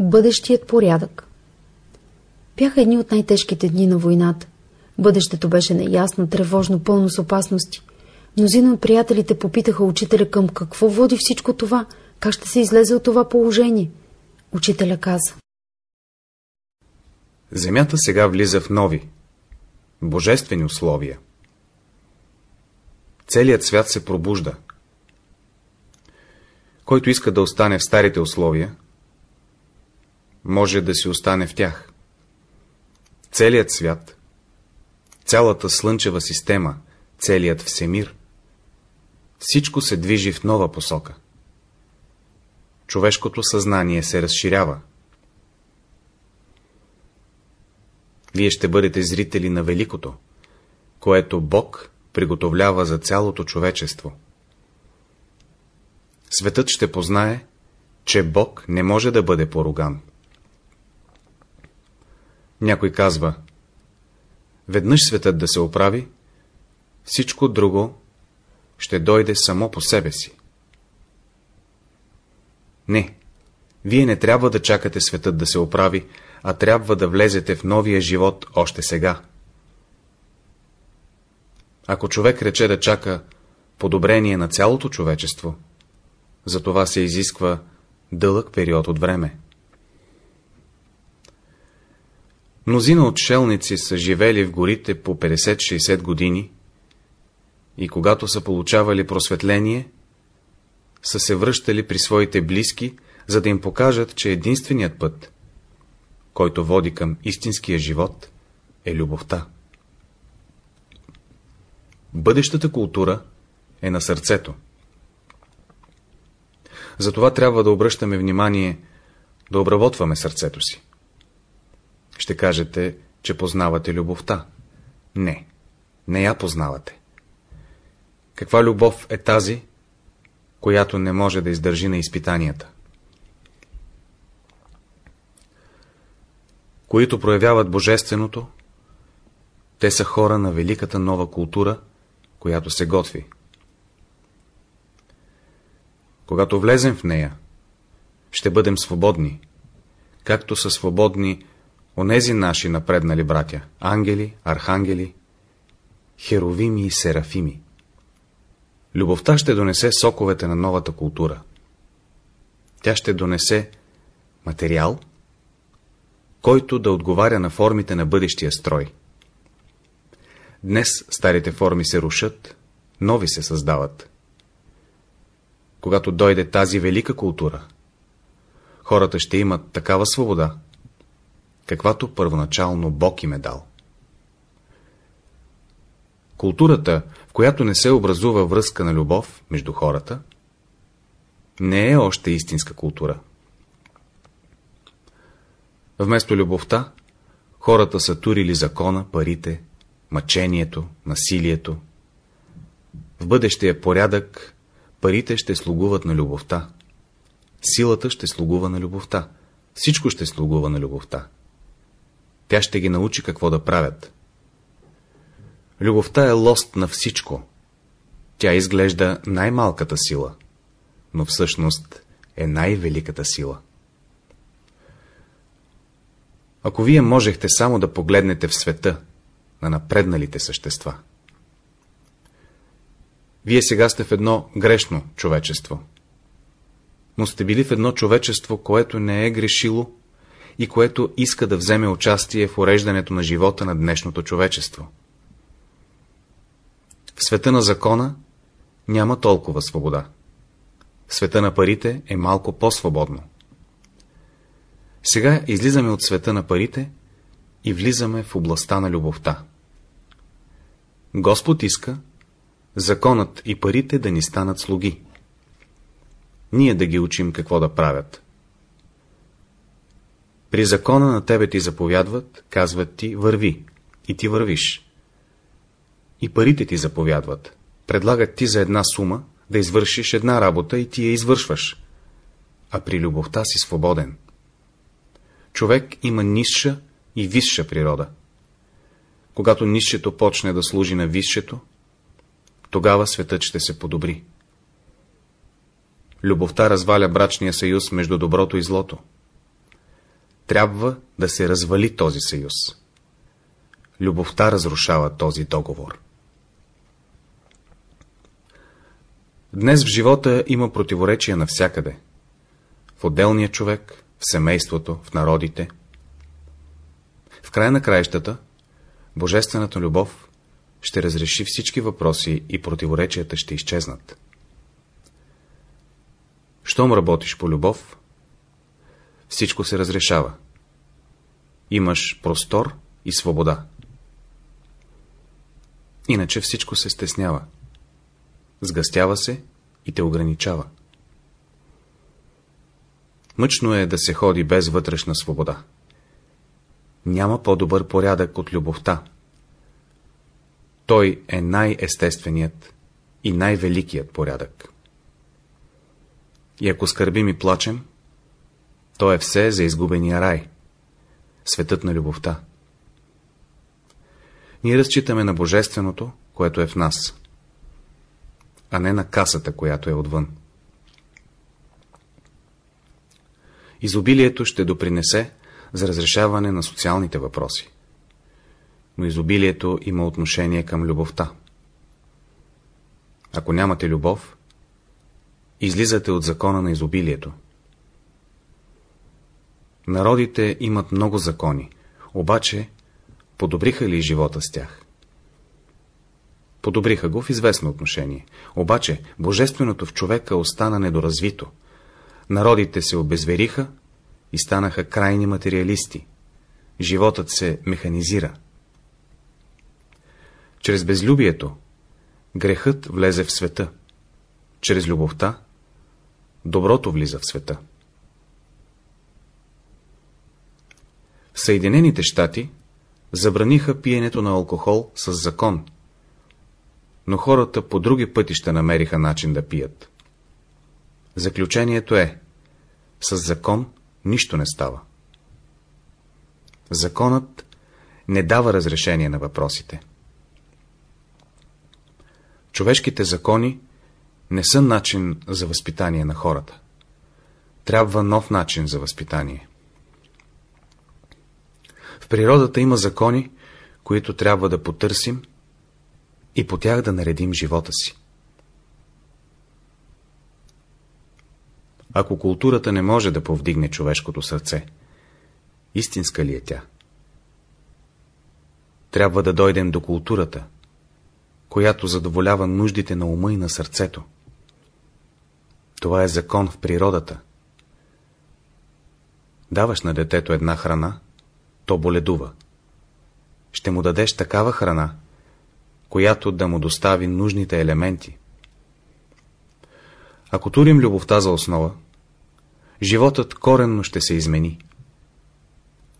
Бъдещият порядък Бяха едни от най-тежките дни на войната. Бъдещето беше неясно, тревожно, пълно с опасности. Мнозина от приятелите попитаха учителя към какво води всичко това, как ще се излезе от това положение. Учителя каза. Земята сега влиза в нови, божествени условия. Целият свят се пробужда. Който иска да остане в старите условия, може да си остане в тях. Целият свят, цялата слънчева система, целият всемир, всичко се движи в нова посока. Човешкото съзнание се разширява. Вие ще бъдете зрители на великото, което Бог приготовлява за цялото човечество. Светът ще познае, че Бог не може да бъде поруган. Някой казва, веднъж светът да се оправи, всичко друго ще дойде само по себе си. Не, вие не трябва да чакате светът да се оправи, а трябва да влезете в новия живот още сега. Ако човек рече да чака подобрение на цялото човечество, за това се изисква дълъг период от време. Мнозина отшелници са живели в горите по 50-60 години и когато са получавали просветление, са се връщали при своите близки, за да им покажат, че единственият път, който води към истинския живот, е любовта. Бъдещата култура е на сърцето. Затова трябва да обръщаме внимание да обработваме сърцето си. Ще кажете, че познавате любовта. Не, не я познавате. Каква любов е тази, която не може да издържи на изпитанията? Които проявяват божественото, те са хора на великата нова култура, която се готви. Когато влезем в нея, ще бъдем свободни, както са свободни онези наши напреднали братя, ангели, архангели, херовими и серафими. Любовта ще донесе соковете на новата култура. Тя ще донесе материал, който да отговаря на формите на бъдещия строй. Днес старите форми се рушат, нови се създават. Когато дойде тази велика култура, хората ще имат такава свобода, каквато първоначално Бог им е дал. Културата, в която не се образува връзка на любов между хората, не е още истинска култура. Вместо любовта, хората са турили закона, парите, мъчението, насилието. В бъдещия порядък парите ще слугуват на любовта. Силата ще слугува на любовта. Всичко ще слугува на любовта. Тя ще ги научи какво да правят. Любовта е лост на всичко. Тя изглежда най-малката сила, но всъщност е най-великата сила. Ако вие можехте само да погледнете в света на напредналите същества, вие сега сте в едно грешно човечество, но сте били в едно човечество, което не е грешило и което иска да вземе участие в уреждането на живота на днешното човечество. В света на закона няма толкова свобода. В света на парите е малко по-свободно. Сега излизаме от света на парите и влизаме в областта на любовта. Господ иска законът и парите да ни станат слуги. Ние да ги учим какво да правят. При закона на тебе ти заповядват, казват ти върви, и ти вървиш. И парите ти заповядват, предлагат ти за една сума да извършиш една работа и ти я извършваш. А при любовта си свободен. Човек има нисша и висша природа. Когато нисшето почне да служи на висшето, тогава светът ще се подобри. Любовта разваля брачния съюз между доброто и злото. Трябва да се развали този съюз. Любовта разрушава този договор. Днес в живота има противоречия навсякъде. В отделния човек, в семейството, в народите. В края на краищата, Божествената любов ще разреши всички въпроси и противоречията ще изчезнат. Щом работиш по любов, всичко се разрешава. Имаш простор и свобода. Иначе всичко се стеснява. Сгъстява се и те ограничава. Мъчно е да се ходи без вътрешна свобода. Няма по-добър порядък от любовта. Той е най-естественият и най-великият порядък. И ако скърбим и плачем, то е все за изгубения рай, светът на любовта. Ние разчитаме на Божественото, което е в нас, а не на касата, която е отвън. Изобилието ще допринесе за разрешаване на социалните въпроси. Но изобилието има отношение към любовта. Ако нямате любов, излизате от закона на изобилието. Народите имат много закони, обаче подобриха ли живота с тях? Подобриха го в известно отношение, обаче божественото в човека остана недоразвито. Народите се обезвериха и станаха крайни материалисти. Животът се механизира. Чрез безлюбието грехът влезе в света. Чрез любовта доброто влиза в света. Съединените щати забраниха пиенето на алкохол с закон, но хората по други пътища намериха начин да пият. Заключението е, с закон нищо не става. Законът не дава разрешение на въпросите. Човешките закони не са начин за възпитание на хората. Трябва нов начин за възпитание. Природата има закони, които трябва да потърсим и по тях да наредим живота си. Ако културата не може да повдигне човешкото сърце, истинска ли е тя? Трябва да дойдем до културата, която задоволява нуждите на ума и на сърцето. Това е закон в природата. Даваш на детето една храна, то боледува. Ще му дадеш такава храна, която да му достави нужните елементи. Ако турим любовта за основа, животът коренно ще се измени.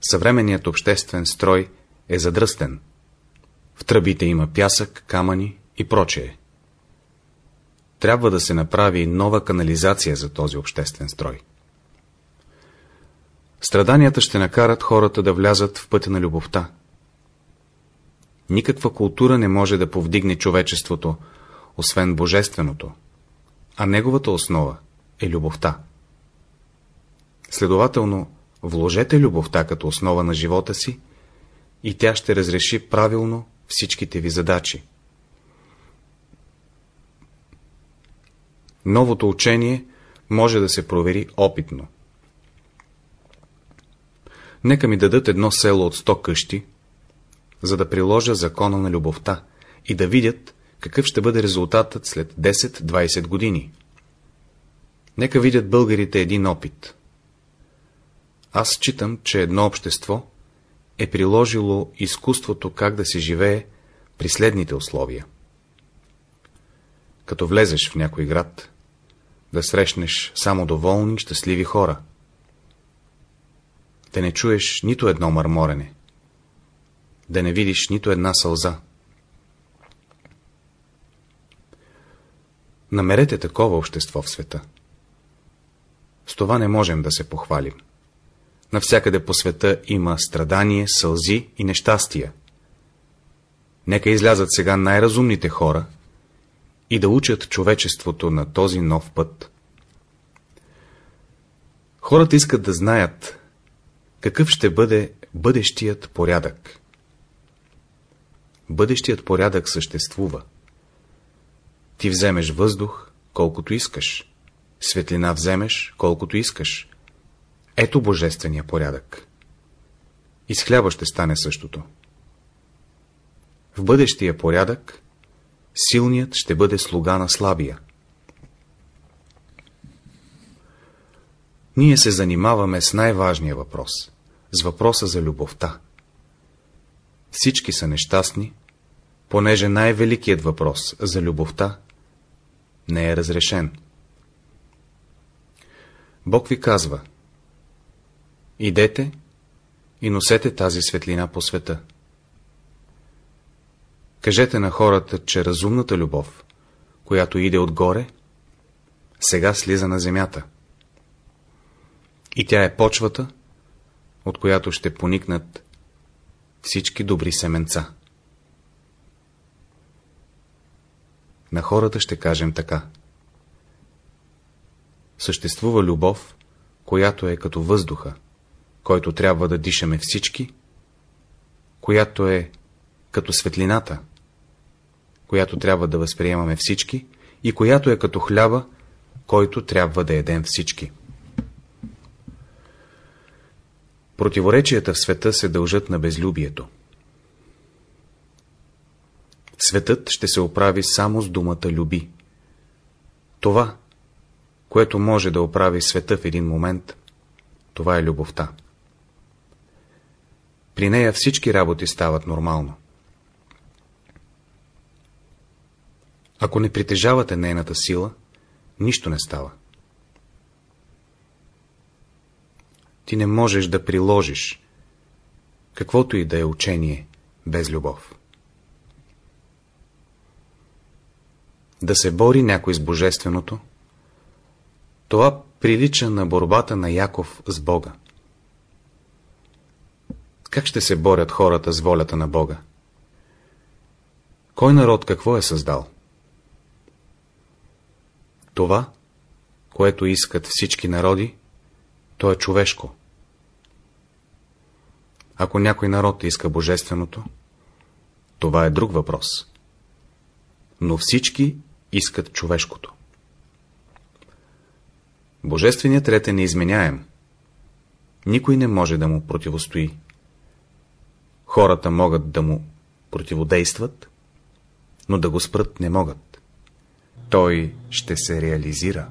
Съвременният обществен строй е задръстен. В тръбите има пясък, камъни и прочее. Трябва да се направи нова канализация за този обществен строй. Страданията ще накарат хората да влязат в пътя на любовта. Никаква култура не може да повдигне човечеството, освен божественото, а неговата основа е любовта. Следователно, вложете любовта като основа на живота си и тя ще разреши правилно всичките ви задачи. Новото учение може да се провери опитно. Нека ми дадат едно село от сто къщи, за да приложа закона на любовта и да видят, какъв ще бъде резултатът след 10-20 години. Нека видят българите един опит. Аз считам, че едно общество е приложило изкуството как да се живее при следните условия. Като влезеш в някой град, да срещнеш само доволни, щастливи хора. Да не чуеш нито едно мърморене. Да не видиш нито една сълза. Намерете такова общество в света. С това не можем да се похвалим. Навсякъде по света има страдание, сълзи и нещастия. Нека излязат сега най-разумните хора и да учат човечеството на този нов път. Хората искат да знаят Какъв ще бъде бъдещият порядък? Бъдещият порядък съществува. Ти вземеш въздух, колкото искаш. Светлина вземеш, колкото искаш. Ето божествения порядък. И с хляба ще стане същото. В бъдещия порядък силният ще бъде слуга на слабия. Ние се занимаваме с най-важния въпрос, с въпроса за любовта. Всички са нещастни, понеже най-великият въпрос за любовта не е разрешен. Бог ви казва Идете и носете тази светлина по света. Кажете на хората, че разумната любов, която иде отгоре, сега слиза на земята. И тя е почвата, от която ще поникнат всички добри семенца. На хората ще кажем така. Съществува любов, която е като въздуха, който трябва да дишаме всички, която е като светлината, която трябва да възприемаме всички и която е като хляба, който трябва да едем всички. Противоречията в света се дължат на безлюбието. Светът ще се оправи само с думата люби. Това, което може да оправи света в един момент, това е любовта. При нея всички работи стават нормално. Ако не притежавате нейната сила, нищо не става. Ти не можеш да приложиш каквото и да е учение без любов. Да се бори някой с Божественото, това прилича на борбата на Яков с Бога. Как ще се борят хората с волята на Бога? Кой народ какво е създал? Това, което искат всички народи, то е човешко. Ако някой народ иска божественото, това е друг въпрос. Но всички искат човешкото. Божественият ред е неизменяем. Никой не може да му противостои. Хората могат да му противодействат, но да го спрат не могат. Той ще се реализира.